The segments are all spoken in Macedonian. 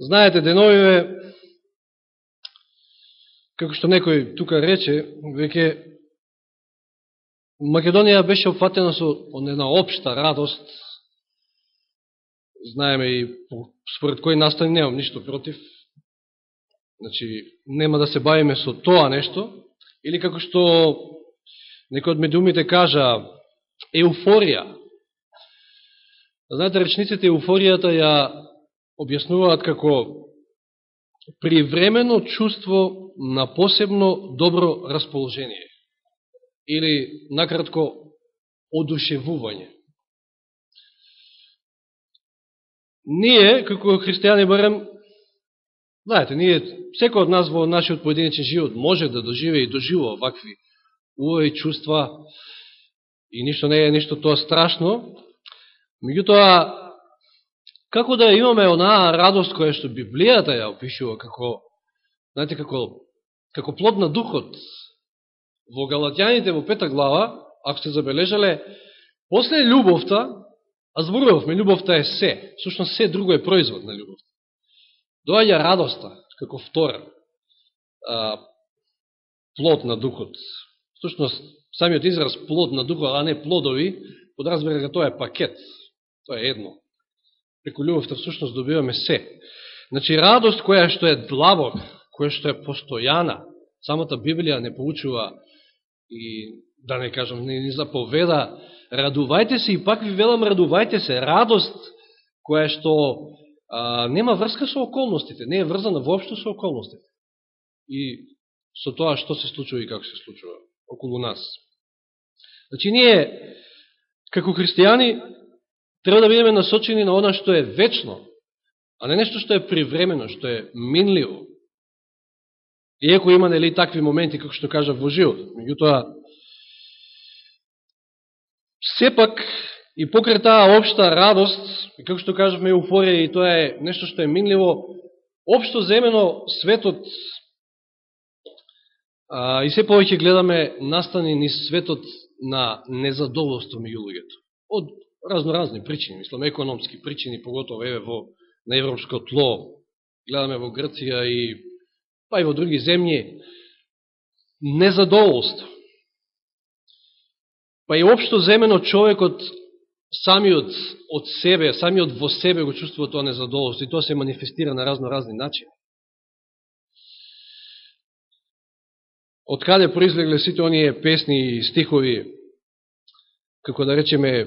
Знаете, деновиве, како што некој тука рече, веќе Македонија беше опфатена со една обшта радост. Знаеме и според кој настани немам ништо против. Значи, нема да се бавиме со тоа нешто. Или како што некој од медиумите кажа, еуфорија. Знаете, речниците еуфоријата ја објаснуваат како привремено чувство на посебно добро расположение или накратко одушевување. Ние, како христијани, барем, знаете, ние, секој од нас во нашиот поединечен живот може да доживе и доживува вакви увои чувства и ништо не е ништо тоа страшно. Меѓутоа, како да имаме онаа радост која што Библијата ја опишува како, знаете, како, како плод на духот, во Галатјаните во пета глава, ако сте забележале, после љубовта, а зборувавме, љубовта е се, всушност се друго е производ на љубовта. Доаѓа радоста, како втора, а, плод на духот. Всушност, самиот израз плод на духот, а не плодови, подразбира дека тоа е пакет. Тоа е едно. Преку љубовта всушност добиваме се. Значи, радост која што е длабок, која што е постојана, самата Библија не поучува и да не кажам, не ни заповеда, радувајте се и пак ви велам радувајте се, радост која што а, нема врска со околностите, не е врзана воопшто со околностите. И со тоа што се случува и како се случува околу нас. Значи ние, како христијани, треба да бидеме насочени на она што е вечно, а не нешто што е привремено, што е минливо. Иеко има нели такви моменти, како што кажа во живот. Меѓутоа, сепак и покрај таа обшта радост, и како што кажавме еуфорија, и тоа е нешто што е минливо, обшто земено светот а, и се повеќе гледаме настани ни светот на незадоволство меѓу луѓето. Од разноразни причини, мислам економски причини, поготово еве во на европско тло, гледаме во Грција и па и во други земји, незадоволство. Па и општо земено човекот самиот од себе, самиот во себе го чувствува тоа незадоволство и тоа се манифестира на разноразни начини. Од каде произлегле сите оние песни и стихови, како да речеме,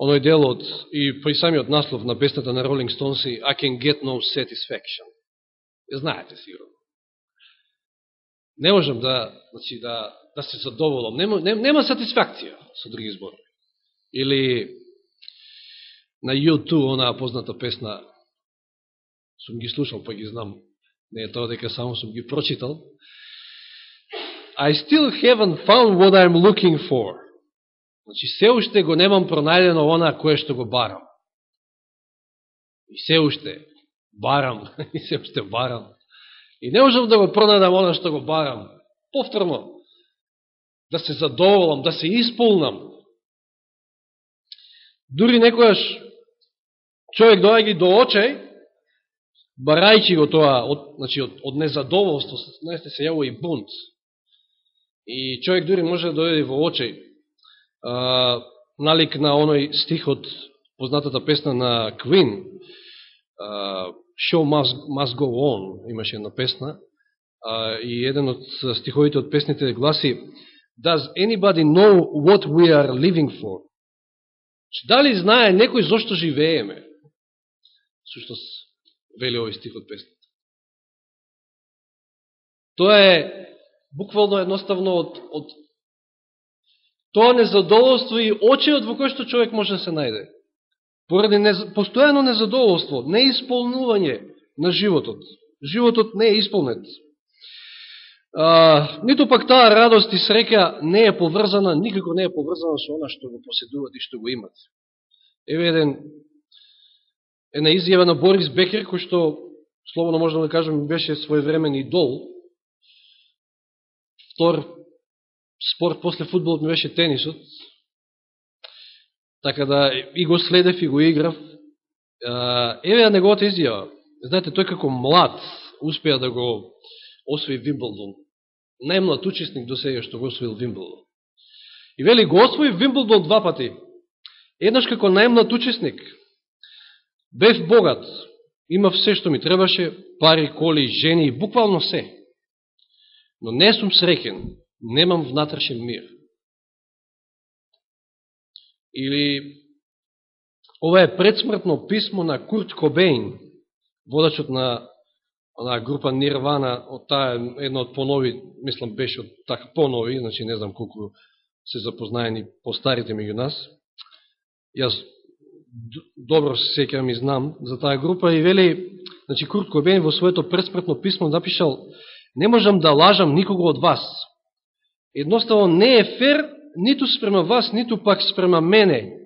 оној дел од, и па при самиот наслов на песната на Rolling Stones, I can get no satisfaction. Знаете сигурно. Не можам да, значи, да, да се задоволам. Нема, нема, нема сатисфакција, со други збори. Или на YouTube, онаа позната песна, сум ги слушал, па ги знам, не е тоа дека само сум ги прочитал. I still haven't found what I'm looking for. Значи, се уште го немам пронајдено она кое што го барам. И се уште барам, и се уште барам. И не можам да го пронајдам оно што го барам. Повторно, да се задоволам, да се исполнам. Дури некојаш човек доаѓа до очај, барајќи го тоа од, значи, од, од незадоволство, знаете се јаво и бунт. И човек дури може да дојде во очај, а, налик на оној стих од познатата песна на Queen, Show must, must go on, имаше една песна, а, и еден од стиховите од песните гласи Does anybody know what we are living for? Дали знае некој зошто живееме? Сушто вели овој стих од песната. Тоа е буквално едноставно од, од тоа незадоволство и очеот во кој што човек може да се најде поради нез... постојано незадоволство, неисполнување на животот. Животот не е исполнет. А, ниту пак таа радост и срека не е поврзана, никако не е поврзана со она што го поседуват и што го имат. Еве еден една изјава на Борис Бекер, кој што, слободно можам да кажем, беше своевремен идол. Втор спорт после футболот ми беше тенисот, Така да и го следев и го играв. Еве ја неговата изјава. Знаете, тој како млад успеа да го освои Вимблдон. Најмлад учесник до сега што го освоил Вимблдон. И вели, го освои Вимблдон два пати. Еднаш како најмлад учесник. Бев богат. Имав се што ми требаше, пари, коли, жени, буквално се. Но не сум среќен, немам внатрешен мир. Или ова е предсмртно писмо на Курт Кобейн, водачот на на група Нирвана, од таа една од понови, мислам беше од така понови, значи не знам колку се запознаени постарите меѓу нас. Јас добро се сеќавам и знам за таа група и вели, значи Курт Кобейн во своето предсмртно писмо напишал Не можам да лажам никого од вас. Едноставно не е фер ниту спрема вас, ниту пак спрема мене.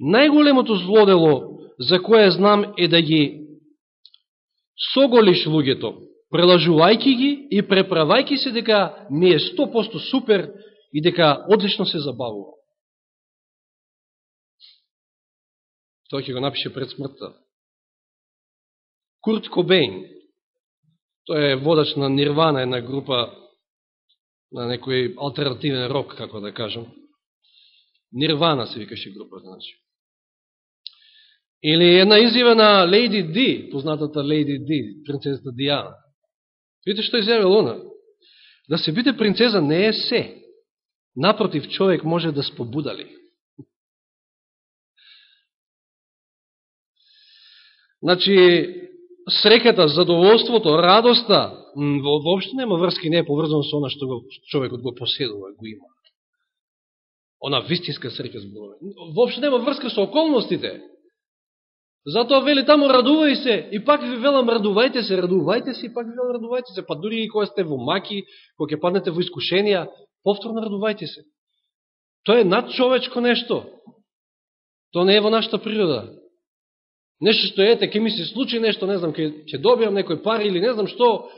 Најголемото злодело за кое знам е да ги соголиш луѓето, прелажувајки ги и преправајки се дека ми е 100% супер и дека одлично се забавува. Тој ќе го напише пред смртта. Курт Кобейн, тој е водач на Нирвана, една група на некој алтернативен рок, како да кажам. Нирвана се викаше група, значи. Или една изјава на Лейди Ди, познатата Лейди Ди, принцезата Диана. Видите што изјавила она? Да се биде принцеза не е се. Напротив, човек може да спобудали. Значи, среката, задоволството, радоста, воопшто нема врски, не е поврзано со она што го, човекот го поседува, го има. Она вистинска среќа зборува. Воопшто нема врска со околностите. Затоа вели таму радувај се и пак ви велам радувајте се, радувајте се и пак ви велам радувајте се. Па дури и кога сте во маки, кога ќе паднете во искушенија, повторно радувајте се. Тоа е надчовечко нешто. Тоа не е во нашата природа. Нешто што ете, ке ми се случи нешто, не знам, ке, ќе добијам некој пари или не знам што,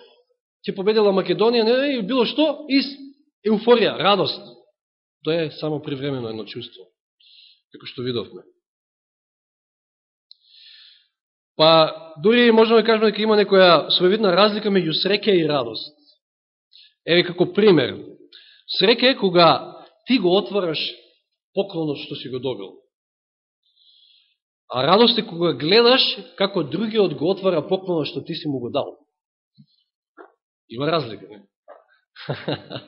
ќе победила Македонија, не, не, било што, из еуфорија, радост. Тоа е само привремено едно чувство, како што видовме. Па, дури можеме да кажеме дека има некоја своевидна разлика меѓу среќа и радост. Еве како пример. Среќа е кога ти го отвараш поклонот што си го добил. А радост е кога гледаш како другиот го отвара поклонот што ти си му го дал. Има разлика, не?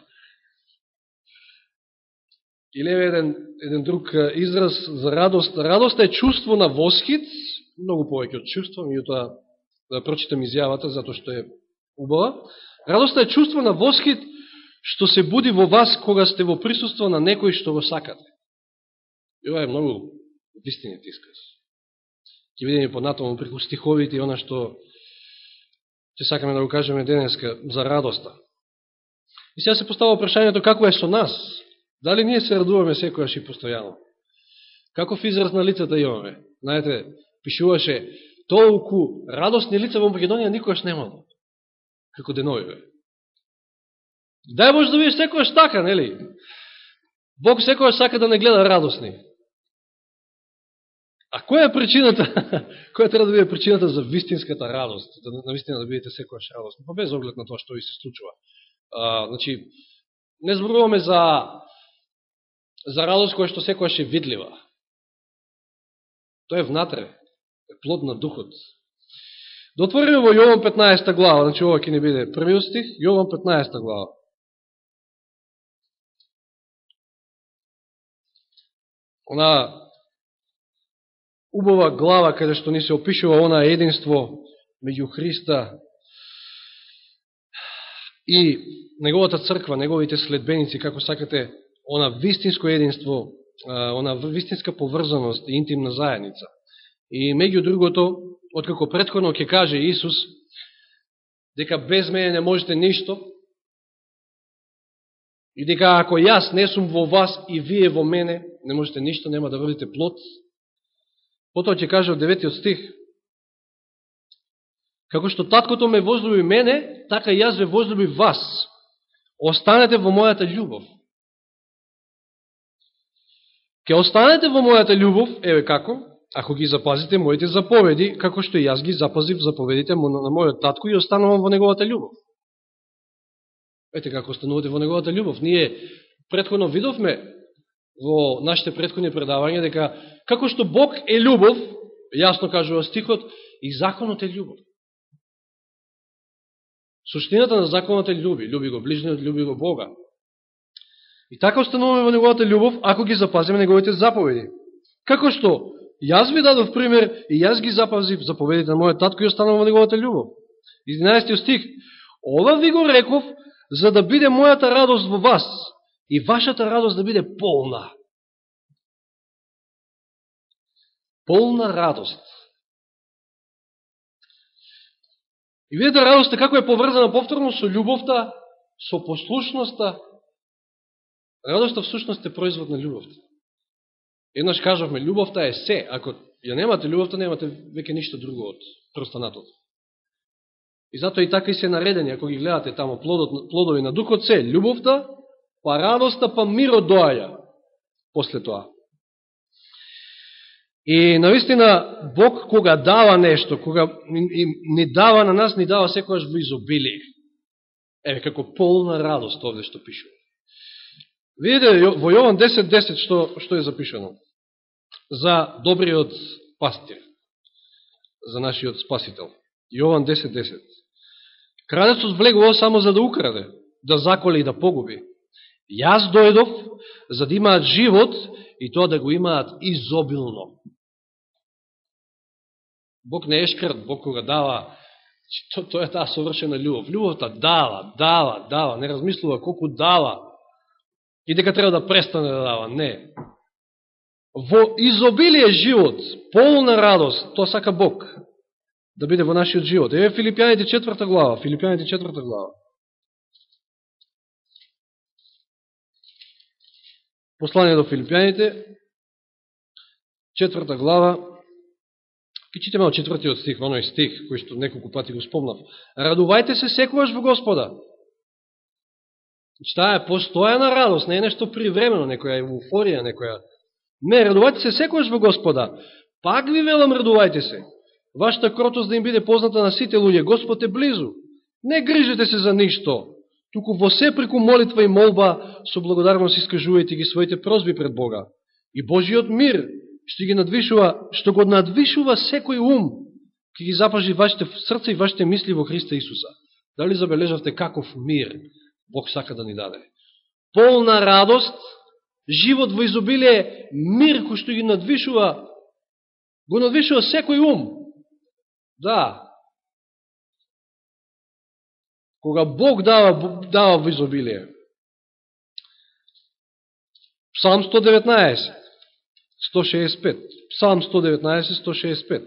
Или еден, еден друг израз за радост. Радост е чувство на восхит, многу повеќе од чувство, меѓутоа да прочитам изјавата, затоа што е убава. Радост е чувство на восхит што се буди во вас кога сте во присуство на некој што го сакате. И ова е многу вистинет исказ ќе видиме понатаму преку стиховите и она што ќе сакаме да го кажеме денеска за радоста. И сега се постава прашањето како е со нас. Дали ние се радуваме секојаш и постојано? Каков израз на лицата имаме? Знаете, пишуваше толку радостни лица во Македонија никогаш немало. Како деновиве. Дај Боже да видиш секојаш така, нели? Бог секојаш сака да не гледа радосни. А која е причината? која треба да биде причината за вистинската радост? Да навистина да бидете секојаш радост, Па без оглед на тоа што ви се случува. А, значи, не зборуваме за за радост која што секојаш е видлива. Тоа е внатре е плод на духот. Да отвориме во Јован 15 глава, значи ова ќе не биде првиот стих, Јован 15 глава. Она убава глава каде што ни се опишува она единство меѓу Христа и неговата црква, неговите следбеници, како сакате, она вистинско единство, она вистинска поврзаност и интимна заедница. И меѓу другото, откако предходно ќе каже Исус, дека без мене не можете ништо, и дека ако јас не сум во вас и вие во мене, не можете ништо, нема да врдите плод, потоа ќе каже од деветиот стих, како што таткото ме возлюби мене, така и јас ве возлюби вас. Останете во мојата љубов. Ке останете во мојата љубов, еве како, ако ги запазите моите заповеди, како што и јас ги запазив заповедите на мојот татко и останувам во неговата љубов. Ете како останувате во неговата љубов. Ние предходно видовме во нашите предходни предавања дека како што Бог е љубов, јасно кажува стихот, и законот е љубов. Суштината на законот е љуби. Љуби го ближниот, љуби го Бога. И така остануваме во неговата љубов, ако ги запазиме неговите заповеди. Како што Јас ви дадов пример и јас ги запазив заповедите на мојот татко и останувам во неговата љубов. 11 стих. Ова ви го реков за да биде мојата радост во вас и вашата радост да биде полна. Полна радост. И видите радоста како е поврзана повторно со љубовта, со послушноста. Радоста всушност е производ на љубовта. Еднаш кажавме, љубовта е се. Ако ја немате љубовта, немате веќе ништо друго од простанатото. И затоа и така и се наредени, ако ги гледате тамо плодот, плодови на духот се, љубовта, па радоста, па мирот доаја после тоа. И наистина Бог кога дава нешто, кога ни дава на нас, ни дава секојаш во изобилие. Еве како полна радост овде што пишува. Видите во Јован 10.10 10, што, што е запишано за добриот пастир, за нашиот спасител. Јован 10.10. 10. Крадецот влегува само за да украде, да заколе и да погуби. Јас дојдов за да имаат живот и тоа да го имаат изобилно. Бог не е шкрт, Бог кога дава, то, тоа е таа совршена љубов. Љубовта дава, дава, дава, не размислува колку дава и дека треба да престане да дава. Не во изобилие живот, полна радост, тоа сака Бог да биде во нашиот живот. Еве Филипјаните 4 глава, Филипјаните 4 глава. Послание до Филипјаните, четврта глава, ќе читаме од четвртиот стих, оној стих, кој што неколку пати го спомнав. Радувајте се секојаш во Господа. Значи, таа е постојана радост, не е нешто привремено, некоја еуфорија, некоја Не, радувајте се секојаш во Господа. Пак ви велам, радувајте се. Вашата кротост да им биде позната на сите луѓе. Господ е близу. Не грижете се за ништо. Туку во се преку молитва и молба со благодарност искажувајте ги своите прозби пред Бога. И Божиот мир што ги надвишува, што го надвишува секој ум, ќе ги запажи вашите срца и вашите мисли во Христа Исуса. Дали забележавте каков мир Бог сака да ни даде? Полна радост, живот во изобилие, мир кој што ги надвишува, го надвишува секој ум. Да. Кога Бог дава, дава во изобилие. Псалм 119, 165. Псалм 119, 165.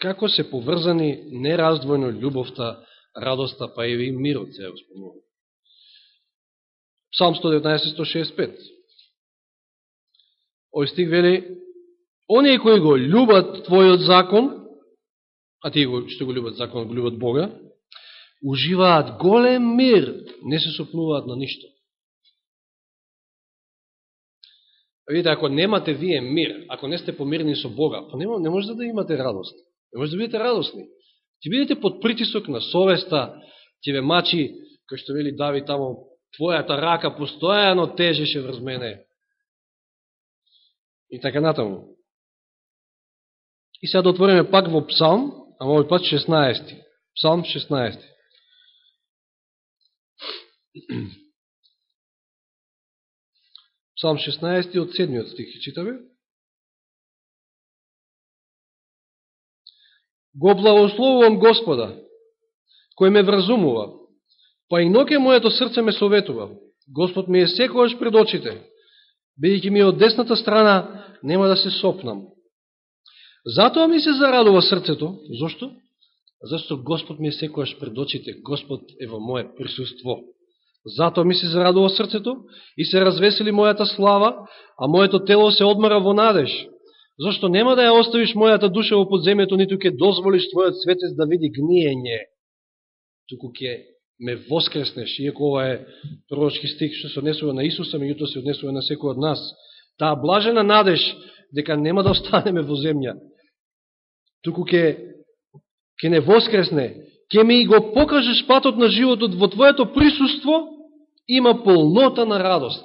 Како се поврзани нераздвојно љубовта, радоста, па и мирот, се спомнувам. Псалм 119-165. Ој стих вели, оние кои го љубат Твојот закон, а тие го, што го любат Законот го любат Бога, уживаат голем мир, не се сопнуваат на ништо. Видите, ако немате вие мир, ако не сте помирни со Бога, па не, не можете да имате радост. Не можете да бидете радостни. Ти бидете под притисок на совеста, ќе ве мачи, кој што вели Дави тамо, Твојата рака постојано тежеше врз мене. И така натаму. И сега да отвориме пак во Псалм, а овој пат 16. Псалм 16. Псалм 16 од 7 стих читаме. Го благословувам Господа, кој ме вразумува, Па и ноке моето срце ме советува. Господ ми е секојаш пред очите. Бидејќи ми од десната страна, нема да се сопнам. Затоа ми се зарадува срцето. Зошто? Зашто Господ ми е секојаш пред очите. Господ е во моје присуство. Затоа ми се зарадува срцето и се развесели мојата слава, а моето тело се одмара во надеж. Зошто нема да ја оставиш мојата душа во подземето, ниту ќе дозволиш твојот светец да види гниење, туку ќе ме воскреснеш, иако ова е пророчки стих што се однесува на Исуса, меѓуто се однесува на секој од нас. таа блажена надеж дека нема да останеме во земја, туку ќе ќе не воскресне, ќе ми го покажеш патот на животот во Твоето присуство, има полнота на радост.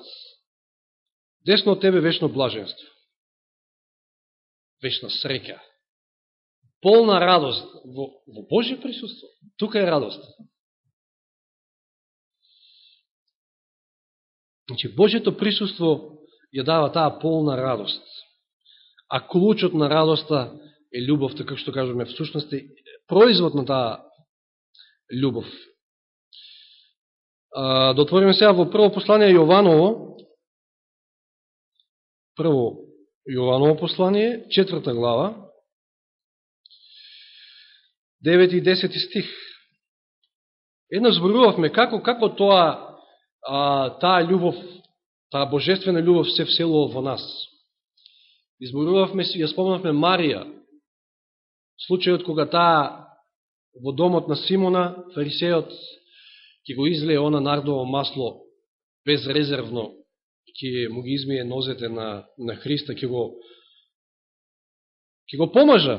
Десно од Тебе вечно блаженство. Вечна среќа. Полна радост во, во Божје присуство. Тука е радост. Значи, Божјето присуство ја дава таа полна радост. А клучот на радоста е љубовта, како што кажуваме, в е производ на таа љубов. А, да отвориме сега во прво послание Јованово, прво Јованово послание, четврта глава, 9 и 10 стих. Едно зборувавме како, како тоа, а, таа љубов, таа божествена љубов се вселува во нас. Изборувавме, ја спомнавме Марија, случајот кога таа во домот на Симона, фарисеот ќе го излее она нардово масло безрезервно, ќе му ги измие нозете на, на Христа, ќе го, ќе го помажа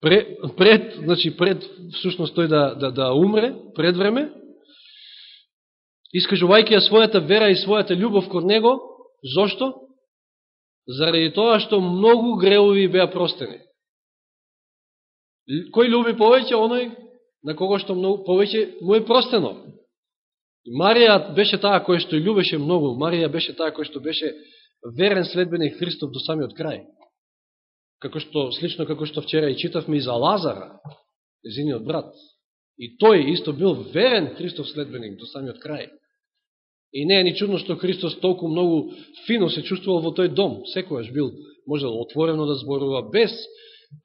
пред, пред, значи пред всушност тој да, да, да умре, пред време, искажувајќи ја својата вера и својата љубов кон него, зошто? Заради тоа што многу греови беа простени. Кој люби повеќе, оној на кого што многу повеќе му е простено. И Марија беше таа која што љубеше многу. Марија беше таа која што беше верен следбеник Христов до самиот крај. Како што, слично како што вчера и читавме и за Лазара, незиниот брат. И тој исто бил верен Христов следбеник до самиот крај. И не е ни чудно што Христос толку многу фино се чувствувал во тој дом. Секојаш бил можел отворено да зборува без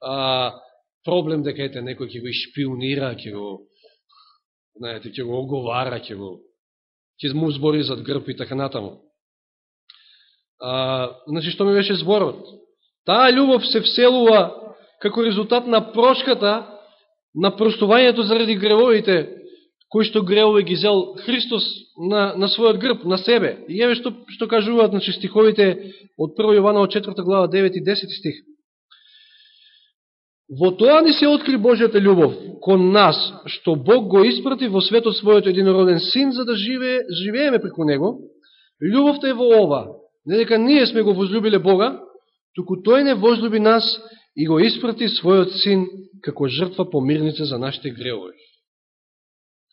а, проблем дека ете некој ќе го шпионира, ќе го знаете, ќе го оговара, ќе го ќе му збори зад грб и така натаму. А, значи, што ми беше зборот? Таа љубов се вселува како резултат на прошката, на простувањето заради гревовите, кои што гревови ги зел Христос на, на својот грб, на себе. И еве што, што кажуваат значи, стиховите од 1 Јована од 4 глава 9 и 10 стих. Во тоа ни се откри Божјата љубов кон нас, што Бог го испрати во светот својот единороден син, за да живее, живееме преку него. Љубовта е во ова, не дека ние сме го возлюбиле Бога, туку тој не возлюби нас и го испрати својот син како жртва помирница за нашите греови.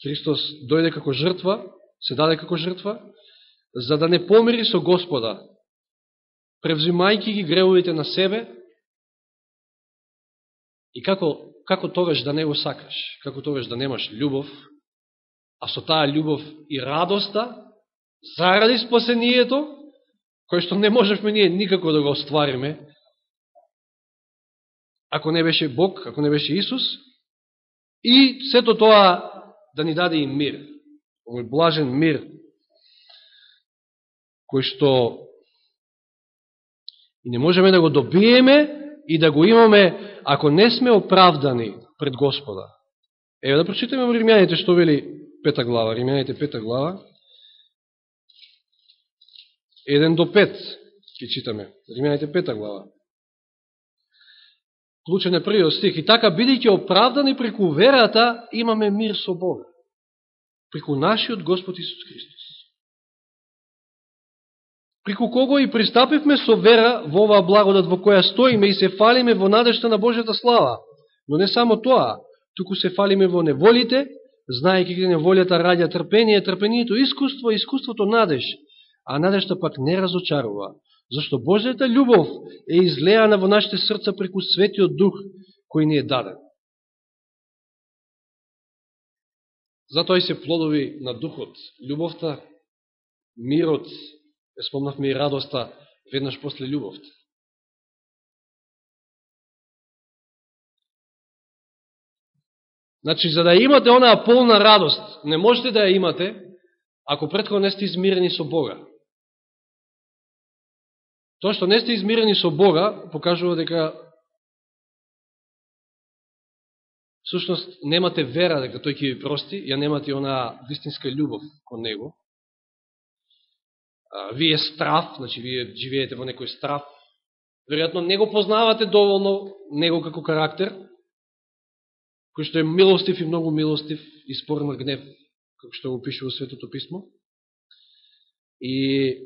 Христос дојде како жртва, се даде како жртва, за да не помири со Господа, превзимајки ги греовите на себе, И како, како тогаш да не го сакаш, како тогаш да немаш љубов, а со таа љубов и радоста, заради спасението, кој што не можевме ние никако да го оствариме, ако не беше Бог, ако не беше Исус, и сето тоа да ни даде и мир, овој блажен мир, кој што и не можеме да го добиеме и да го имаме ако не сме оправдани пред Господа. Еве да прочитаме во Римјаните што вели пета глава. Римјаните пета глава. 1 до 5 ќе читаме. Римјаните пета глава. Клучен е првиот стих. И така, бидејќи оправдани преку верата, имаме мир со Бога. Преку нашиот Господ Исус Христос преку кого и пристапивме со вера во оваа благодат во која стоиме и се фалиме во надежта на Божјата слава. Но не само тоа, туку се фалиме во неволите, знаеки дека неволјата раѓа трпение, трпението искуство, искуството надеж, а надежта пак не разочарува, зашто Божјата љубов е излеана во нашите срца преку светиот дух кој ни е даден. Затоа и се плодови на духот, љубовта, мирот, спомнавме и радоста веднаш после љубовта. Значи, за да имате онаа полна радост, не можете да ја имате, ако предходно не сте измирени со Бога. Тоа што не сте измирени со Бога, покажува дека всушност немате вера дека тој ќе ви прости, ја немате онаа вистинска љубов кон Него вие страф, страв, значи вие живеете во некој страв, веројатно не го познавате доволно него како карактер, кој што е милостив и многу милостив и спорен гнев, како што го пише во Светото Писмо. И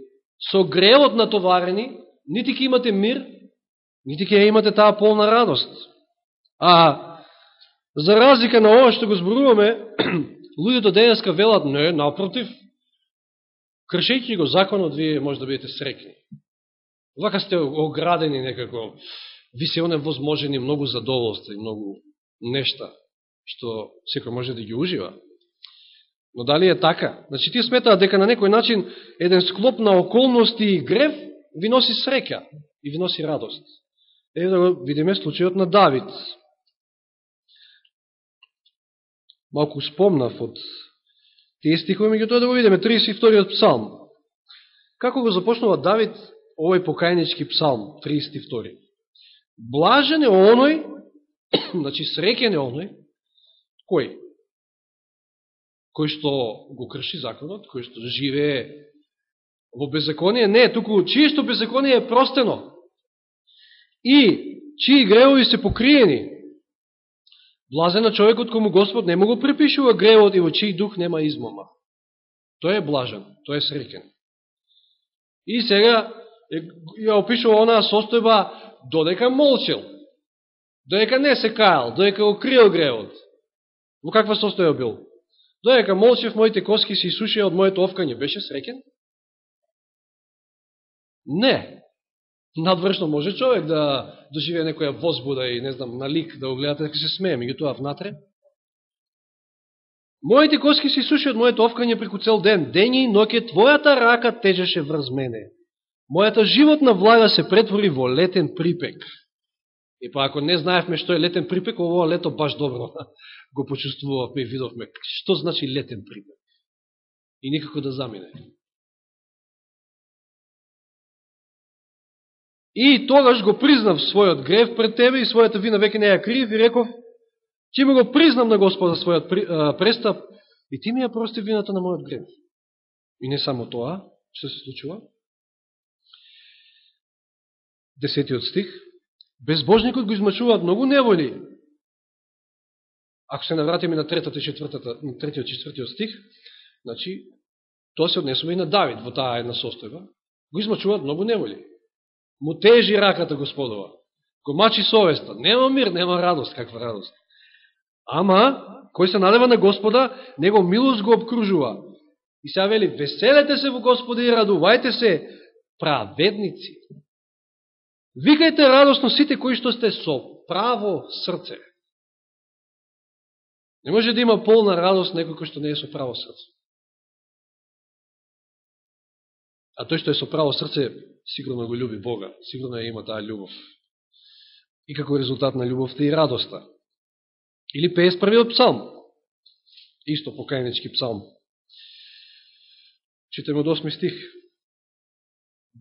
со гревот натоварени, нити ќе имате мир, нити ќе имате таа полна радост. А за разлика на ова што го зборуваме, луѓето денеска велат, не, напротив, кршејќи го законот, вие може да бидете срекни. Вака сте оградени некако, ви се оневозможени многу задоволства и многу нешта, што секој може да ги ужива. Но дали е така? Значи, тие сметаат дека на некој начин еден склоп на околности и грев ви носи среќа и ви носи радост. Е да го видиме случајот на Давид. Малку спомнав од тие стихови, меѓу тоа да го видиме 32 псалм. Како го започнува Давид овој покајнички псалм, 32. Блажен е оној, значи среќен е оној, кој? Кој што го крши законот, кој што живее во беззаконие, не, туку чисто беззаконие е простено. И чии гревови се покриени, Блажен на човекот кому Господ не му го препишува гревот и во чиј дух нема измома. Тој е блажен, тој е среќен. И сега ја опишува онаа состојба додека молчел, додека не се кајал, додека го крил гревот. Во каква состојба бил? Додека молчев, моите коски се исушија од моето овкање. Беше среќен? Не надвршно може човек да доживее некоја возбуда и не знам, на лик да го гледате, дека се смее, меѓу тоа внатре. Моите коски се суши од моето овкање преку цел ден. дени, и ноќе твојата рака тежеше врз мене. Мојата животна влага се претвори во летен припек. И па ако не знаевме што е летен припек, овоа лето баш добро го почувствувавме и видовме. Што значи летен припек? И никако да замине. И тогаш го признав својот грев пред тебе и својата вина веќе не ја крив и реков, ќе ми го признам на Господа својот престап и ти ми ја прости вината на мојот грев. И не само тоа, што се случува. Десетиот стих. Безбожникот го измачуваат многу неволи. Ако се навратиме на третата и четвртата, на третиот и четвртиот стих, значи, тоа се однесува и на Давид во таа една состојба. Го измачуваат многу неволи му тежи раката Господова. Го мачи совеста. Нема мир, нема радост. Каква радост? Ама, кој се надева на Господа, него милост го обкружува. И сега вели, веселете се во Господа и радувајте се, праведници. Викајте радосно сите кои што сте со право срце. Не може да има полна радост некој кој што не е со право срце. А тој што е со право срце, сигурно го люби Бога, сигурно ја има таа љубов. И како резултат на љубовта и радоста. Или 51 псалм, исто покајнички псалм. Читаме од 8 стих.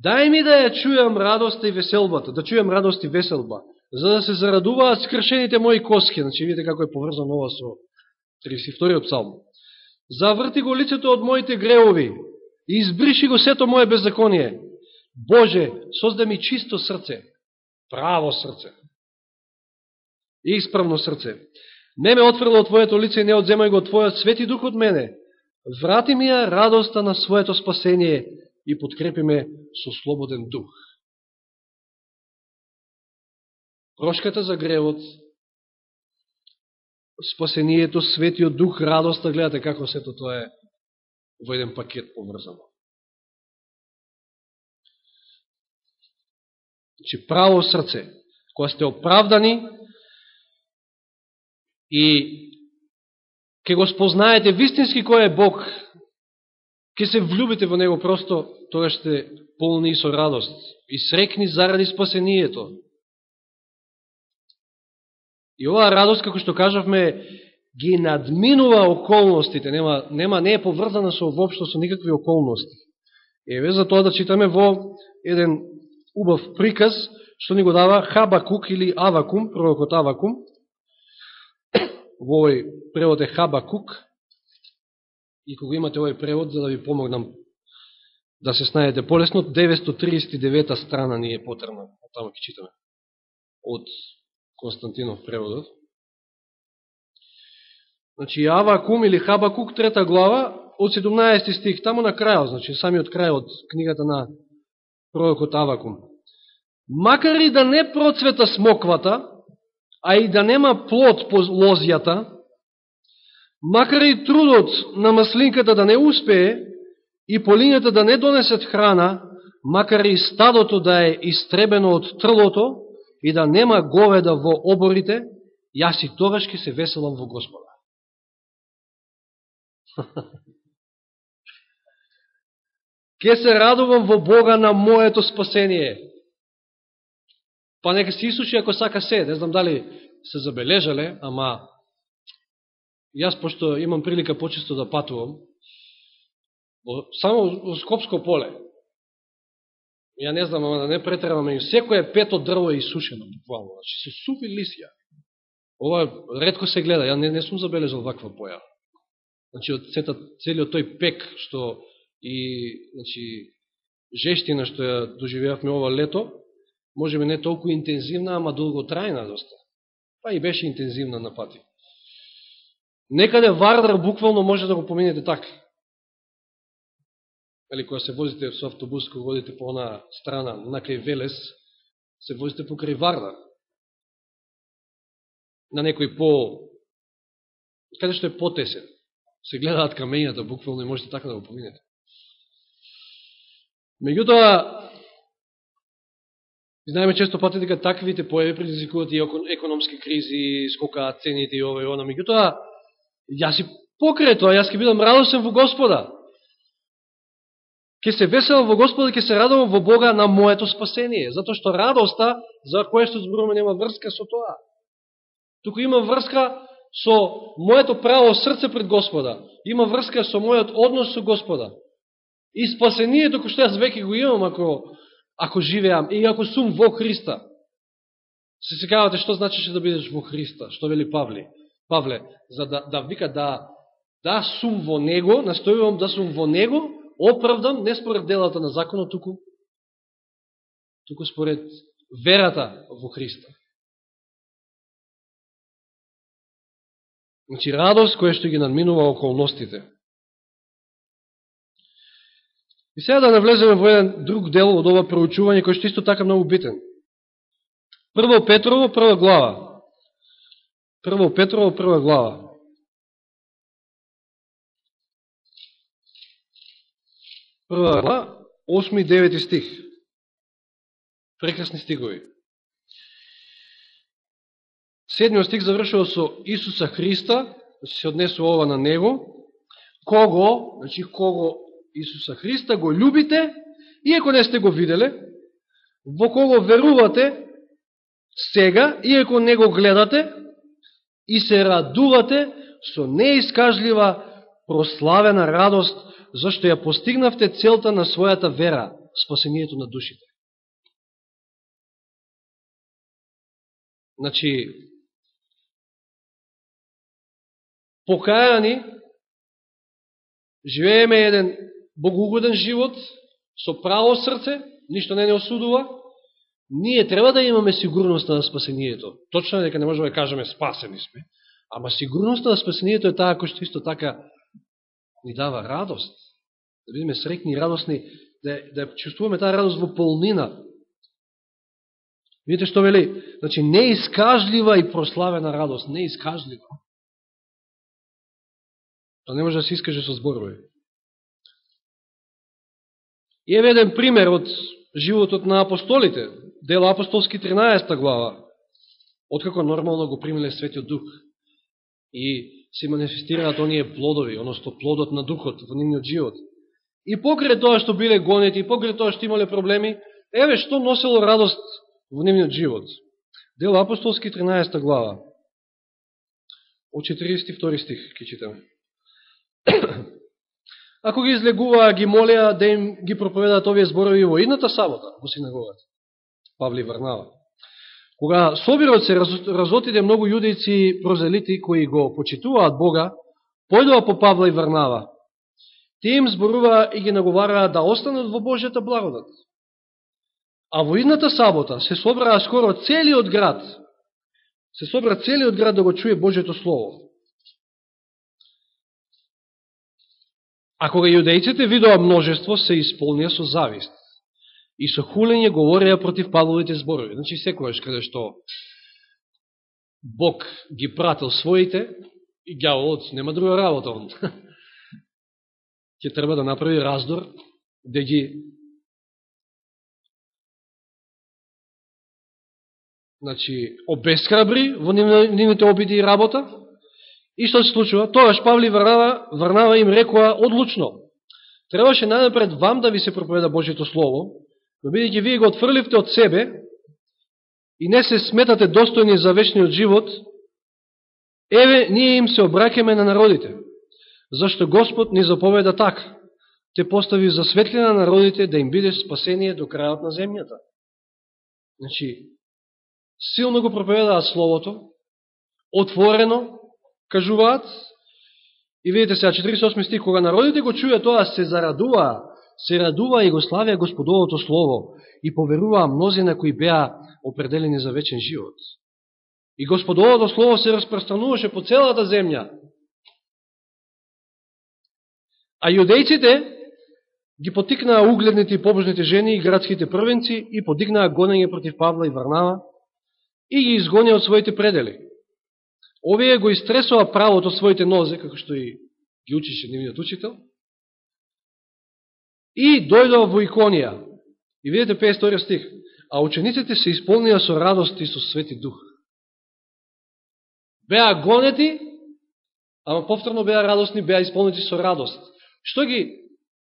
Дај ми да ја чујам радоста и веселбата, да чујам радост и веселба, за да се зарадуваат скршените мои коски. Значи, видите како е поврзано ова со 32 псалм. Заврти го лицето од моите греови, и избриши го сето моje беззаконие. Боже, созда ми чисто срце, право срце и исправно срце. Не ме отфрла од Твоето лице и не одземај го Твојот свети дух од мене. Врати ми ја радоста на своето спасение и подкрепи ме со слободен дух. Прошката за гревот, спасението, светиот дух, радоста, гледате како сето тоа е во еден пакет поврзано. Че право срце, кога сте оправдани и ќе го спознаете вистински кој е Бог, ќе се влюбите во Него просто, тоа ще полни со радост и срекни заради спасението. И оваа радост, како што кажавме, ги надминува околностите, нема, нема не е поврзана со воопшто со никакви околности. Еве за тоа да читаме во еден убав приказ, што ни го дава Хабакук или Авакум, пророкот Авакум. Во овој превод е Хабакук. И кога имате овој превод, за да ви помогнам да се снајете полесно, 939 страна ни е потребна, тамо ќе читаме, од Константинов преводот. Значи, Авакум или Хабакук, трета глава, од 17 стих, тамо на крајот, значи, самиот крај од книгата на пророкот Авакум. Макар и да не процвета смоквата, а и да нема плод по лозјата, макар и трудот на маслинката да не успее и полињата да не донесет храна, макар и стадото да е истребено од трлото и да нема говеда во оборите, јас и тогаш ќе се веселам во Господа. Ке се радувам во Бога на моето спасение. Па нека се исуши ако сака се. Не знам дали се забележале, ама јас пошто имам прилика почесто да патувам, само во Скопско поле, ја не знам, ама да не претребаме, секоје пето дрво е исушено, буквално, значи се суви лисија. Ова редко се гледа, ја не, не сум забележал ваква поја. Значи, од цета, целиот тој пек, што и, значи, жештина што ја доживеавме ова лето, може би не толку интензивна, ама долготрајна доста. Па и беше интензивна на пати. Некаде Вардар буквално може да го поминете така. Али кога се возите со автобус, кога водите по она страна, на кај Велес, се возите покрај Вардар. На некој по... каде што е потесен. Се гледаат камењата, буквално и можете така да го поминете. Меѓутоа, Знаеме често пати дека таквите појави предизвикуваат и економски кризи, скокаат цените и ова и она. Меѓутоа, јас и покрај тоа, јас ќе бидам радосен во Господа. Ке се веселам во Господа, ке се радувам во Бога на моето спасение. Затоа што радоста, за која што зборуваме, нема врска со тоа. Туку има врска со моето право срце пред Господа. Има врска со мојот однос со Господа. И спасението, кој што јас веќе го имам, ако ако живеам и ако сум во Христа. Се секавате што значеше да бидеш во Христа, што вели Павле? Павле, за да, да вика да, да сум во Него, настојувам да сум во Него, оправдам не според делата на законот, туку, туку според верата во Христа. Значи, радост која што ги надминува околностите. И сега да навлеземе во еден друг дел од ова проучување, кој што исто така многу битен. Прво Петрово, прва глава. Прво Петрово, прва глава. Прва глава, 8 и 9 стих. Прекрасни стигови. Седмиот стих завршува со Исуса Христа, да се однесува ова на Него, кого, значи кого Исуса Христа, го любите, иако не сте го виделе, во кого верувате сега, иако не го гледате, и се радувате со неискажлива прославена радост, зашто ја постигнавте целта на својата вера, спасението на душите. Значи, покајани, живееме еден богоугоден живот, со право срце, ништо не не осудува, ние треба да имаме сигурноста на спасението. Точно дека не можеме да кажеме спасени сме, ама сигурноста на спасението е таа кој што исто така ни дава радост. Да бидеме срекни и радостни, да, да чувствуваме таа радост во полнина. Видите што вели? Значи, неискажлива и прославена радост, неискажлива. Тоа не може да се искаже со зборови. И еве еден пример од животот на апостолите, дел апостолски 13 глава, откако нормално го примиле Светиот Дух и се манифестираат оние плодови, односто плодот на Духот во нивниот живот. И покрај тоа што биле гонети, и покрај тоа што имале проблеми, еве што носело радост во нивниот живот. Дел апостолски 13 глава, од 42 стих, ке читаме ако ги излегуваа, ги молеа да им ги проповедат овие зборови во едната сабота во синагогата. Павли Варнава. Кога собирот се разотиде многу јудејци прозелити кои го почитуваат Бога, појдува по Павла и Варнава тие им зборуваа и ги наговараа да останат во Божјата благодат. А во идната сабота се собраа скоро целиот град, се собра целиот град да го чуе Божјето Слово. А кога јудејците видоа множество, се исполнија со завист. И со хулење говореа против Павловите зборови. Значи, секојаш каде што Бог ги пратил своите, и гјаволот нема друга работа он. Ке треба да направи раздор, да ги значи, обескрабри, во нивните обиди и работа. И што се случува? Тогаш Павли Варнава, Варнава им рекоа одлучно. Требаше најнапред вам да ви се проповеда Божието Слово, но бидеќи вие го отфрливте од себе и не се сметате достојни за вечниот живот, еве, ние им се обракеме на народите, зашто Господ ни заповеда така, те постави за светлина на народите да им биде спасение до крајот на земјата. Значи, силно го проповедаат Словото, отворено кажуваат, и видите сега, 48 стих, кога народите го чуја тоа, се зарадуваа, се радува и го славија Господовото Слово и поверуваа мнозина кои беа определени за вечен живот. И Господовото Слово се распространуваше по целата земја. А јудејците ги потикнаа угледните и побожните жени и градските првенци и подигнаа гонење против Павла и Варнава и ги изгонија од своите предели. Овие го истресува правото своите нозе, како што и ги учише нивниот учител, и дојдува во Иконија. И видите 52 стих. А учениците се исполнија со радост и со свети дух. Беа гонети, ама повторно беа радостни, беа исполнети со радост. Што ги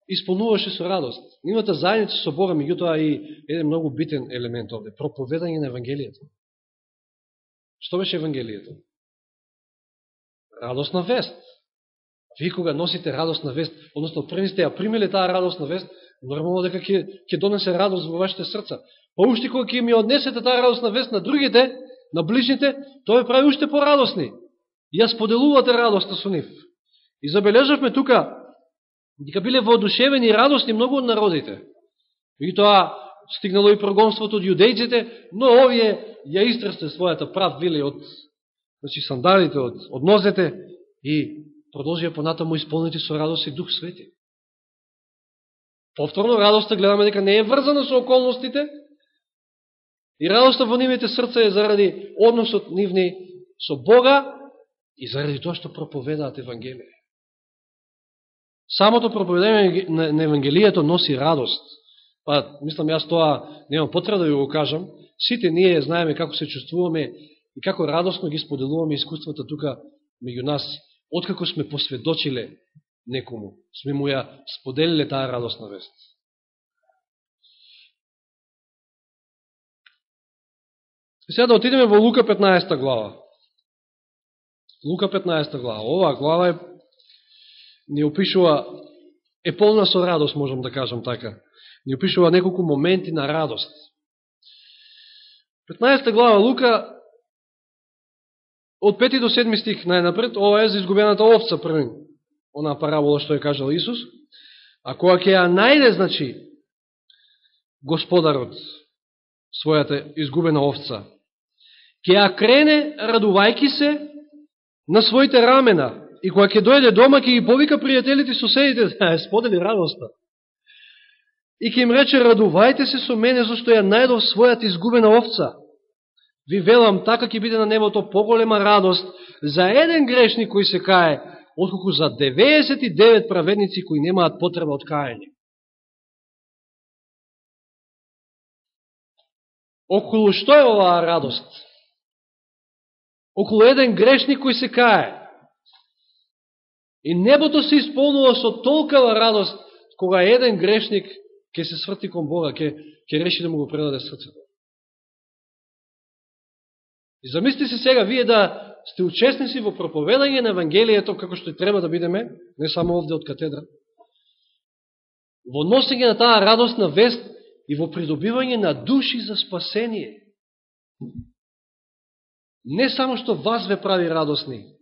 исполнуваше со радост? Нивната заедница со Бога, меѓутоа и еден многу битен елемент овде, проповедање на Евангелието. Што беше Евангелието? Радосна вест. Вие кога носите радосна вест, односно први сте ја примели таа радосна вест, нормално дека ќе, ќе донесе радост во вашите срца. Па уште кога ќе ми однесете таа радосна вест на другите, на ближните, тоа ве прави уште порадосни. И ја споделувате радоста со нив. И забележавме тука, дека биле воодушевени и радосни многу од народите. И тоа стигнало и прогонството од јудејците, но овие ја истрсте својата прав вили од значи, сандалите, од, од нозете и продолжија понатаму исполнети со радост и Дух Свети. Повторно, радоста гледаме дека не е врзана со околностите и радоста во нивните срца е заради односот нивни со Бога и заради тоа што проповедаат Евангелие. Самото проповедање на Евангелието носи радост. Па, мислам, јас тоа немам потреба да ви го кажам. Сите ние знаеме како се чувствуваме и како радосно ги споделуваме искуствата тука меѓу нас, откако сме посведочиле некому, сме му ја споделиле таа радосна вест. И сега да отидеме во Лука 15 глава. Лука 15 глава. Оваа глава е, ни опишува, е полна со радост, можам да кажам така. Ни опишува неколку моменти на радост. 15 глава Лука, од 5 до 7 стих најнапред, ова е за изгубената овца први. она парабола што е кажал Исус. А која ќе ја најде, значи, господарот, својата изгубена овца, ќе ја крене, радувајки се, на своите рамена, и која ќе дојде дома, ќе ги повика пријателите и соседите, да ја сподели радоста. И ќе им рече, радувајте се со мене, зашто ја најдов својата изгубена овца. Ви велам, така ќе биде на небото поголема радост за еден грешник кој се кае, отколку за 99 праведници кои немаат потреба од кајање. Околу што е оваа радост? Околу еден грешник кој се кае. И небото се исполнува со толкава радост, кога еден грешник ќе се сврти кон Бога, ќе, ќе реши да му го предаде срцето. И замисли се сега, вие да сте учесници во проповедање на Евангелието, како што и треба да бидеме, не само овде од катедра, во носење на таа радостна вест и во придобивање на души за спасение. Не само што вас ве прави радосни,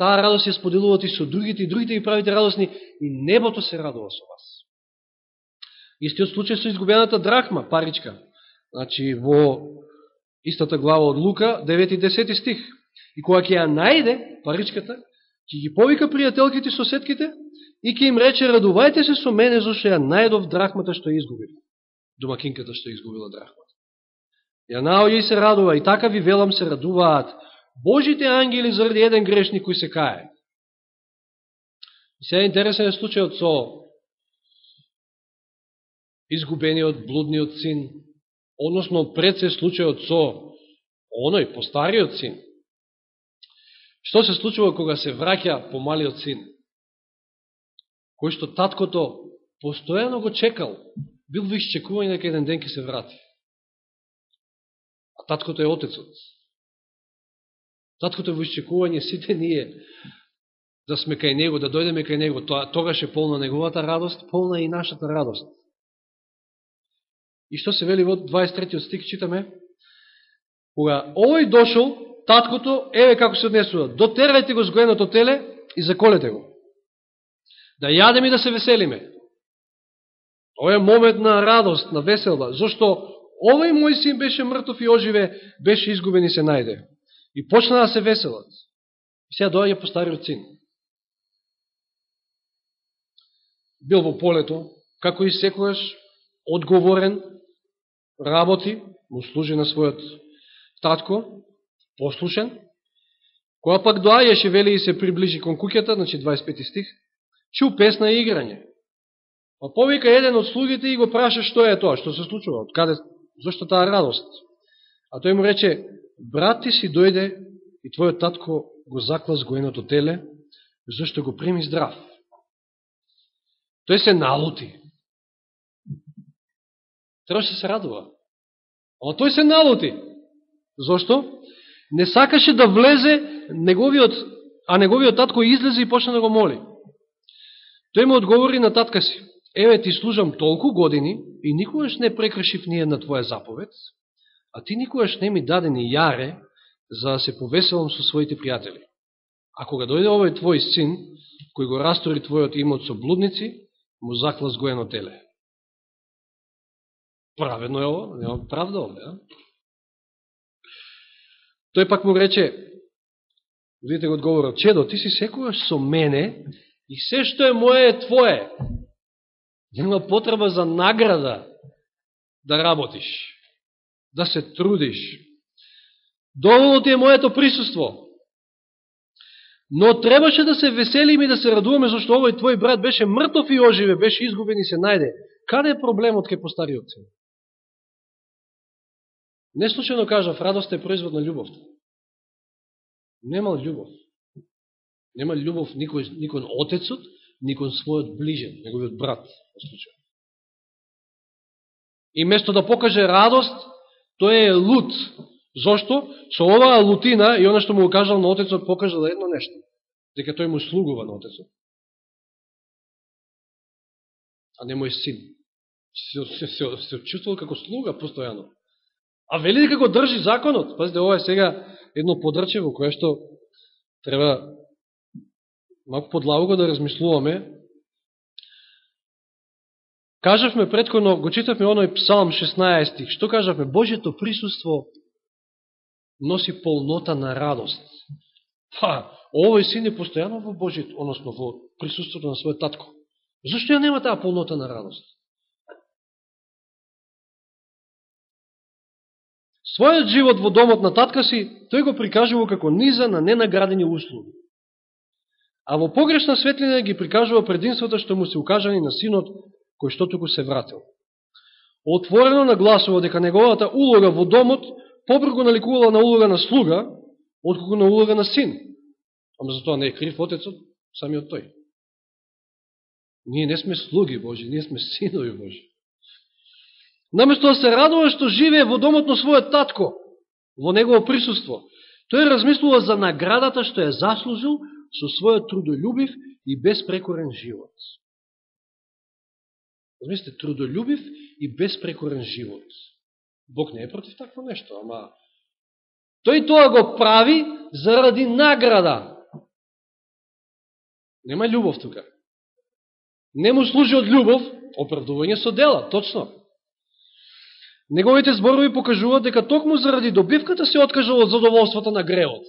Таа радост ја споделувате и со другите, и другите ви правите радосни и небото се радува со вас. Истиот случај со изгубената драхма, паричка. Значи, во истата глава од Лука, 9 и 10 стих. И кога ќе ја најде, паричката, ќе ги повика пријателките и соседките и ќе им рече, радувајте се со мене, зашто ја најдов драхмата што ја изгубила. Домакинката што ја изгубила драхмата. Ја наоѓа и се радува, и така ви велам се радуваат Божите ангели заради еден грешник кој се кае. И сега интересен е случајот со изгубениот блудниот син, односно пред се случајот со оној, постариот син. Што се случува кога се враќа помалиот син? Кој што таткото постојано го чекал, бил во исчекување дека еден ден ќе се врати. А таткото е отецот. Таткото во исчекување сите ние да сме кај него, да дојдеме кај него, тогаш е полна неговата радост, полна и нашата радост. И што се вели во 23 стих, читаме, кога овој дошол, таткото, еве како се однесува, дотерајте го згоеното теле и заколете го. Да јадеме и да се веселиме. Ова е момент на радост, на веселба, зашто овој мој син беше мртов и оживе, беше изгубен и се најде. И почна да се веселат. И сега доаѓа постариот син. Бил во полето, како и секојаш, одговорен, работи, му служи на својот татко, послушен. Кога пак доаѓаше, вели и се приближи кон куќата, значи 25 стих, чу песна и играње. Па повика еден од слугите и го праша што е тоа, што се случува, од каде, зашто таа радост. А тој му рече, брат ти си дојде и твојот татко го закла сгоеното теле, зашто го прими здрав. Тој се налути. Требаше се радува. Ама тој се налути. Зошто? Не сакаше да влезе неговиот, а неговиот татко излезе и почна да го моли. Тој му одговори на татка си. Еве ти служам толку години и никогаш не прекршив ни на твоја заповед, а ти никогаш не ми даде ни јаре за да се повеселам со своите пријатели. А кога дојде овој твој син, кој го растори твојот имот со блудници, му заклас гоено теле. Праведно е ово, нема правда овде, а? Тој пак му рече, видите го одговорот, Чедо, ти си секогаш со мене и се што е моје е твое. Нема потреба за награда да работиш, да се трудиш. Доволно ти е моето присуство. Но требаше да се веселиме и да се радуваме, зашто овој твој брат беше мртов и оживе, беше изгубен и се најде. Каде е проблемот ке постариот син? Неслучено кажав, радост е производ на љубов. Нема љубов. Нема љубов никој, никон отецот, никон својот ближен, неговиот брат, во случај. И место да покаже радост, тој е лут. Зошто? Со оваа лутина и она што му кажал на отецот, покажал едно нешто. Дека тој му слугува на отецот. А не мој син. Се, се, се, се чувствувал како слуга постојано. А вели дека го држи законот. Пазите, ова е сега едно подрчево кое што треба малко подлавого да размислуваме. Кажавме предходно, го читавме оној Псалм 16, што кажавме? Божето присуство носи полнота на радост. Па, овој син е постојано во Божието, односно во присуството на својот татко. Зашто ја нема таа полнота на радост? Својот живот во домот на татка си, тој го прикажува како низа на ненаградени услуги. А во погрешна светлина ги прикажува прединствата што му се укажани на синот, кој што туку се вратил. Отворено нагласува дека неговата улога во домот побрго наликувала на улога на слуга, отколку на улога на син. Ама за тоа не е крив отецот, самиот тој. Ние не сме слуги Божи, ние сме синови Божи. Наместо да се радува што живее во домот на својот татко, во негово присуство, тој размислува за наградата што е заслужил со својот трудолюбив и безпрекорен живот. Размислите, трудолюбив и безпрекорен живот. Бог не е против такво нешто, ама тој тоа го прави заради награда. Нема љубов тука. Не му служи од љубов, оправдување со дела, точно. Неговите зборови покажуваат дека токму заради добивката се откажал од задоволството на греот.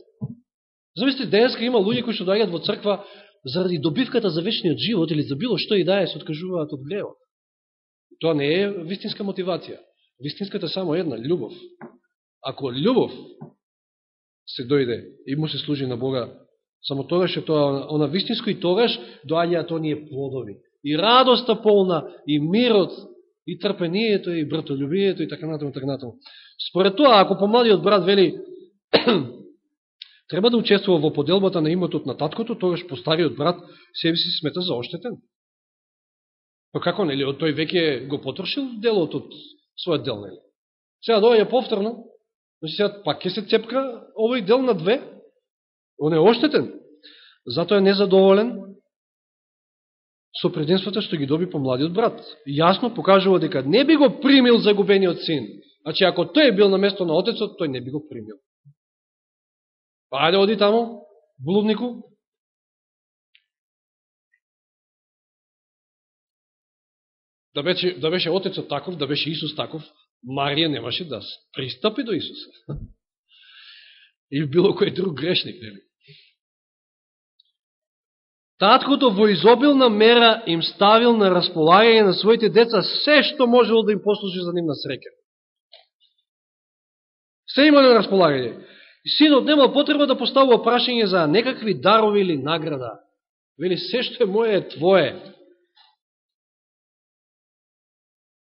Замисли, денеска има луѓе кои што доаѓаат во црква заради добивката за вечниот живот или за било што и да е се откажуваат од греот. Тоа не е вистинска мотивација. Вистинската е само една, љубов. Ако љубов се дојде и му се служи на Бога, само тогаш е тоа она вистинско и тогаш доаѓаат оние плодови. И радоста полна, и мирот, и трпението, и братолюбието, и така натаму, така натаму. Според тоа, ако помладиот брат вели треба да учествува во поделбата на имотот на таткото, тогаш постариот брат себе си смета за оштетен. Па како, нели, од тој веќе го потрошил делот од својот дел, нели? Сега доаѓа повторно, значи сега пак ќе се цепка овој дел на две, он е оштетен. Затоа е незадоволен со преденствата што ги доби помладиот брат. Јасно покажува дека не би го примил загубениот син. Значи, ако тој бил на место на отецот, тој не би го примил. Па ајде оди таму, блуднику. Да беше, да беше отецот таков, да беше Исус таков, Марија немаше да пристапи до Исуса. и било кој друг грешник, нели? Таткото во изобилна мера им ставил на располагање на своите деца се што можело да им послужи за нивна среќа. Се имале на располагање. Синот немал потреба да поставува прашање за некакви дарови или награда. Вели, се што е моје е твое.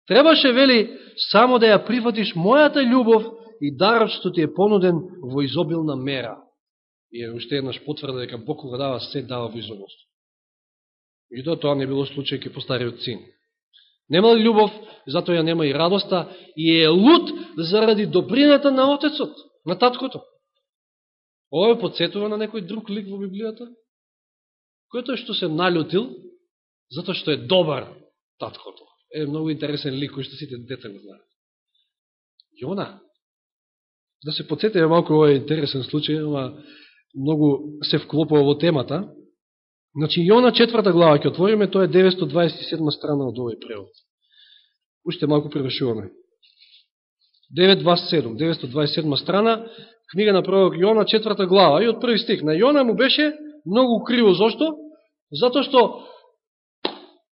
Требаше, вели, само да ја прифатиш мојата љубов и дарот што ти е понуден во изобилна мера и е уште еднаш потврда дека Бог кога дава се дава во изобилство. Меѓутоа тоа не било случај ке постариот син. Нема ли љубов, затоа ја нема и радоста и е лут заради добрината на отецот, на таткото. Ова е подсетува на некој друг лик во Библијата, којто е што се налютил, затоа што е добар таткото. Е многу интересен лик кој што сите деца го знаат. Јона. Да се подсетиме малко овој интересен случај, ама многу се вклопува во темата. Значи, Јона четврта глава ќе отвориме, тоа е 927 страна од овој превод. Уште малку превршуваме. 927, 927 страна, книга на пророк Јона, четврта глава, и од први стих. На Јона му беше многу криво. Зошто? Затоа што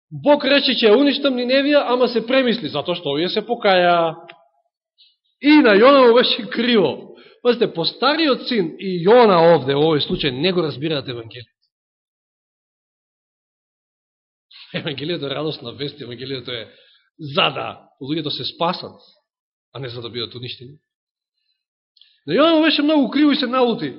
Бог рече ќе уништам Ниневија, ама се премисли, затоа што овие се покаја. И на Јона му беше криво. Пазите, по стариот син и Јона овде, во овој случај, не го разбираат Евангелието. Евангелието е радостна вест, Евангелието е за да луѓето се спасат, а не за да бидат уништени. Но Јона му беше многу криво и се налути.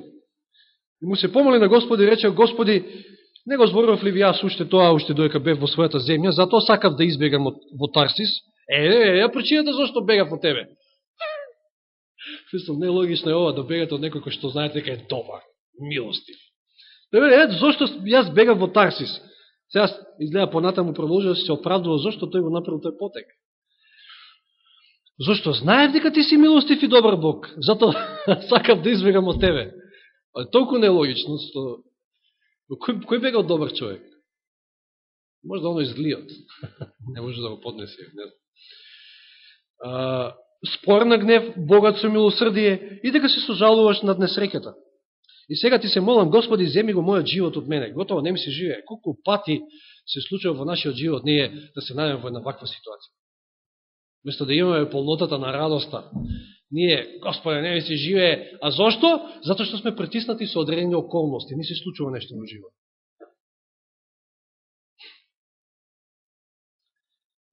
И му се помоли на Господи и рече, Господи, не го зборував ли ви јас уште тоа, уште дојка бев во својата земја, затоа сакав да избегам во Тарсис. Е, е, е, причината зашто бегав од тебе. Мислам, нелогично е ова да бегате од некој кој што знаете дека е добар, милостив. Добре, ето, зашто јас бегав во Тарсис? Сега изгледа понатаму продолжува да се оправдува зашто тој го направил тој потек. Зошто знаев дека ти си милостив и добар Бог, затоа сакав да избегам од тебе. А толку нелогично, што... Кој, кој бега од добар човек? Може да оно изглиот. не може да го поднесе. Не знам. Спор на гнев, богат со милосрдие и дека се сожалуваш над несреќата. И сега ти се молам, Господи, земи го мојот живот од мене. Готово не ми се живее. Колку пати се случува во нашиот живот ние да се најдеме во една ваква ситуација. Место да имаме полнотата на радоста, ние, Господи, не ми се живее. А зошто? Затоа што сме притиснати со одредени околности. Не се случува нешто во живот.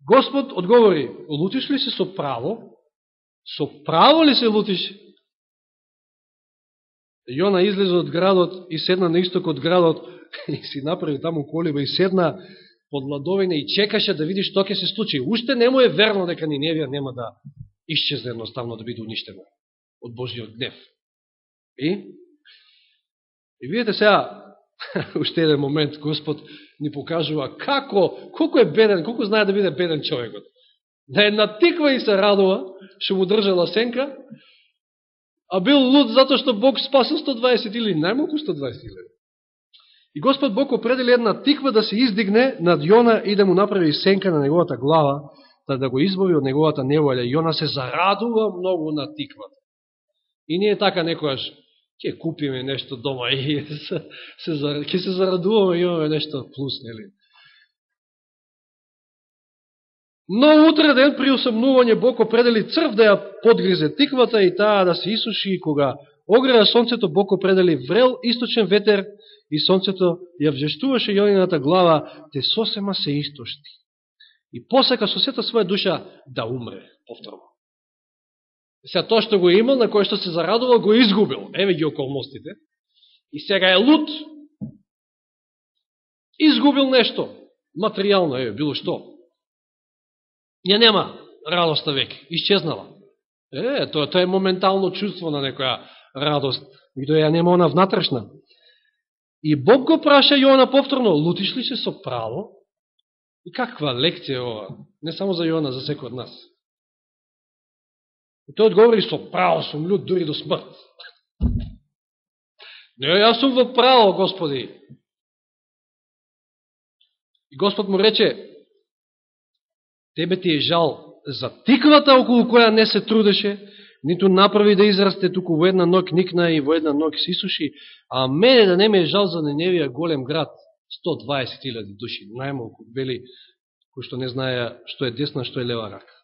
Господ одговори, лутиш ли се со право, Со право ли се лутиш? Јона излезе од градот и седна на исток од градот и си направи таму колиба и седна под ладовина и чекаше да види што ќе се случи. Уште не му е верно дека ни Невија нема да исчезне едноставно да биде уништена од Божиот гнев. И? И видите сега, уште еден момент, Господ ни покажува како, колко е беден, колко знае да биде беден човекот да е натиква и се радува, што му држала сенка, а бил луд затоа што Бог спасил 120 или најмалку 120 или. И Господ Бог определи една тиква да се издигне над Јона и да му направи сенка на неговата глава, да, да го избави од неговата неволја. Јона се зарадува многу на тиквата. И не е така некојаш ќе купиме нешто дома и се, се, ќе се зарадуваме и имаме нешто плус, нели? Но утре ден при усамнување Бог определи црв да ја подгризе тиквата и таа да се исуши и кога огреа сонцето Бог определи врел источен ветер и сонцето ја вжештуваше Јонината глава, те сосема се истошти. И посека со сета своја душа да умре, повторно. Сега тоа што го имал, на кој што се зарадувал, го изгубил. Еве ги околностите. И сега е лут. Изгубил нешто. Материјално, еве, било што ја нема радоста веќе, исчезнала. Е, тоа, тоа е моментално чувство на некоја радост, бидо ја нема она внатрешна. И Бог го праша Јоана повторно, лутиш ли се со право? И каква лекција ова? Не само за Јоана, за секој од нас. И тој одговори со право, сум лют дури до смрт. Не, јас сум во право, Господи. И Господ му рече, тебе ти е жал за тиквата околу која не се трудеше, ниту направи да израсте, туку во една ног никна и во една ног се исуши, а мене да не ме е жал за Неневија голем град, 120.000 души, најмалку, бели, кој што не знае што е десна, што е лева рака.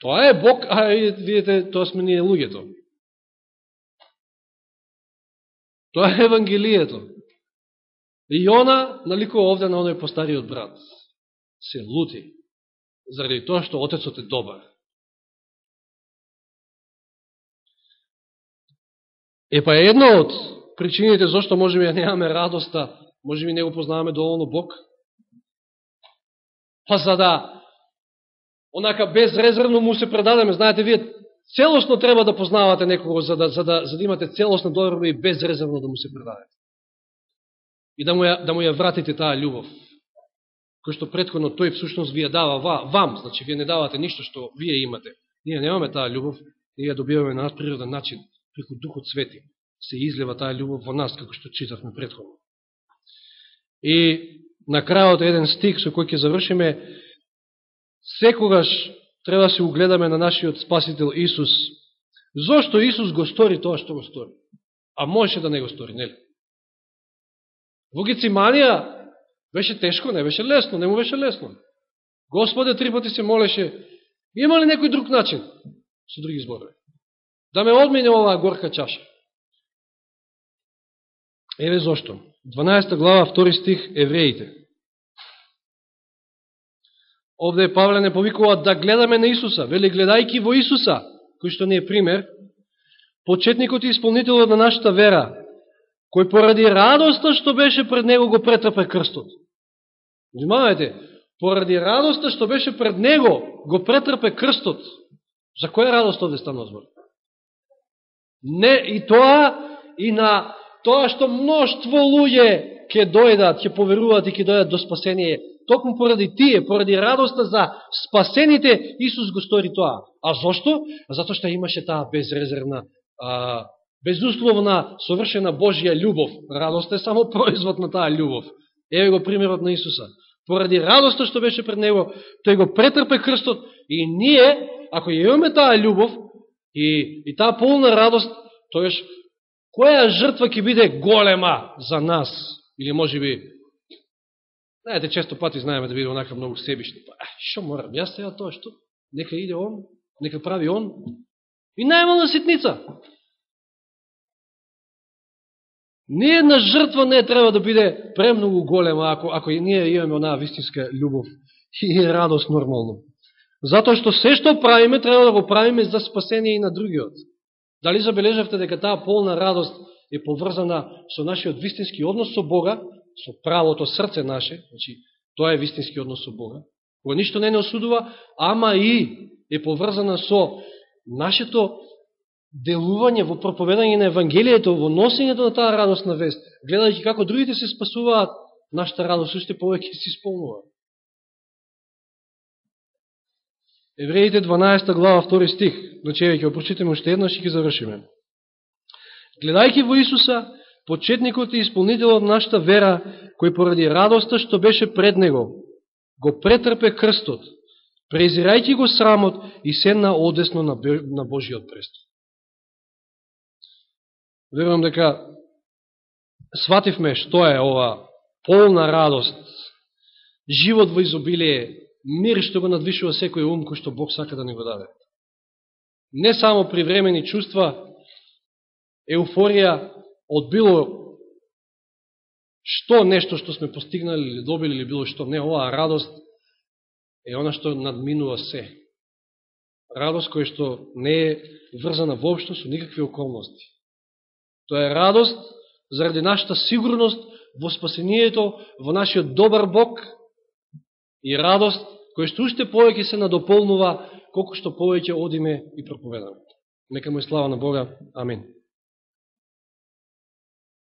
Тоа е Бог, а видите, тоа сме ние луѓето. Тоа е Евангелието. И она наликува овде на оној постариот брат. Се лути, заради тоа што отецот е добар. Е па една едно од причините зашто можеме ја немаме радоста, можеме да не го познаваме доволно Бог, па за да онака безрезервно му се предадеме, знаете, вие целосно треба да познавате некого за да, за да, за да имате целосна додорба и безрезервно да му се предадете и да му ја, да му ја вратите таа љубов, кој што предходно тој всушност ви ја дава вам, значи вие не давате ништо што вие имате. Ние немаме таа љубов, ние ја добиваме на природен начин, преку Духот Свети. Се излева таа љубов во нас, како што читавме предходно. И на крајот еден стих со кој ќе завршиме, секогаш треба да се угледаме на нашиот Спасител Исус. Зошто Исус го стори тоа што го стори? А можеше да не го стори, нели? Во Гециманија беше тешко, не беше лесно, не му беше лесно. Господе три пати се молеше, има ли некој друг начин, со други зборови, да ме одмине оваа горка чаша? Еве зошто. 12 глава, 2 стих, евреите. Овде Павле не повикува да гледаме на Исуса, вели гледајки во Исуса, кој што не е пример, почетникот и исполнителот на нашата вера, кој поради радоста што беше пред него го претрпе крстот. Внимавајте, поради радоста што беше пред него го претрпе крстот. За која радост овде станува збор? Не, и тоа, и на тоа што мноштво луѓе ќе дојдат, ќе поверуваат и ќе дојдат до спасение. Токму поради тие, поради радоста за спасените, Исус го стори тоа. А зошто? Зато што имаше таа безрезервна а, безусловна, совршена Божија љубов. Радост е само производ на таа љубов. Еве го примерот на Исуса. Поради радоста што беше пред Него, тој го претрпе крстот и ние, ако ја имаме таа љубов и, и таа полна радост, тојаш која жртва ќе биде голема за нас? Или може би, знаете, често пати знаеме да биде онака многу себишни. Па, шо морам, јас сега тоа, што? Нека иде он, нека прави он. И најмала ситница. Ниједна жртва не треба да биде премногу голема, ако, ако ние имаме онаа вистинска љубов и радост нормално. Затоа што се што правиме, треба да го правиме за спасение и на другиот. Дали забележавте дека таа полна радост е поврзана со нашиот вистински однос со Бога, со правото срце наше, значи, тоа е вистински однос со Бога, кога ништо не не осудува, ама и е поврзана со нашето делување во проповедање на Евангелието, во носењето на таа радостна вест, гледајќи како другите се спасуваат, нашата радост уште повеќе се исполнува. Евреите 12 глава 2 стих, значи ќе го прочитаме уште еднаш и ќе завршиме. Гледајќи во Исуса, почетникот и исполнителот на нашата вера, кој поради радоста што беше пред него, го претрпе крстот, презирајќи го срамот и седна одесно на Божиот престол. Верувам дека свативме што е ова полна радост, живот во изобилие, мир што го надвишува секој ум кој што Бог сака да ни го даде. Не само привремени чувства, еуфорија од било што нешто што сме постигнали или добили или било што не, оваа радост е она што надминува се. Радост која што не е врзана воопшто со никакви околности. Тоа е радост заради нашата сигурност во спасението, во нашиот добар Бог и радост која што уште повеќе се надополнува колку што повеќе одиме и проповедаме. Нека му е слава на Бога. Амин.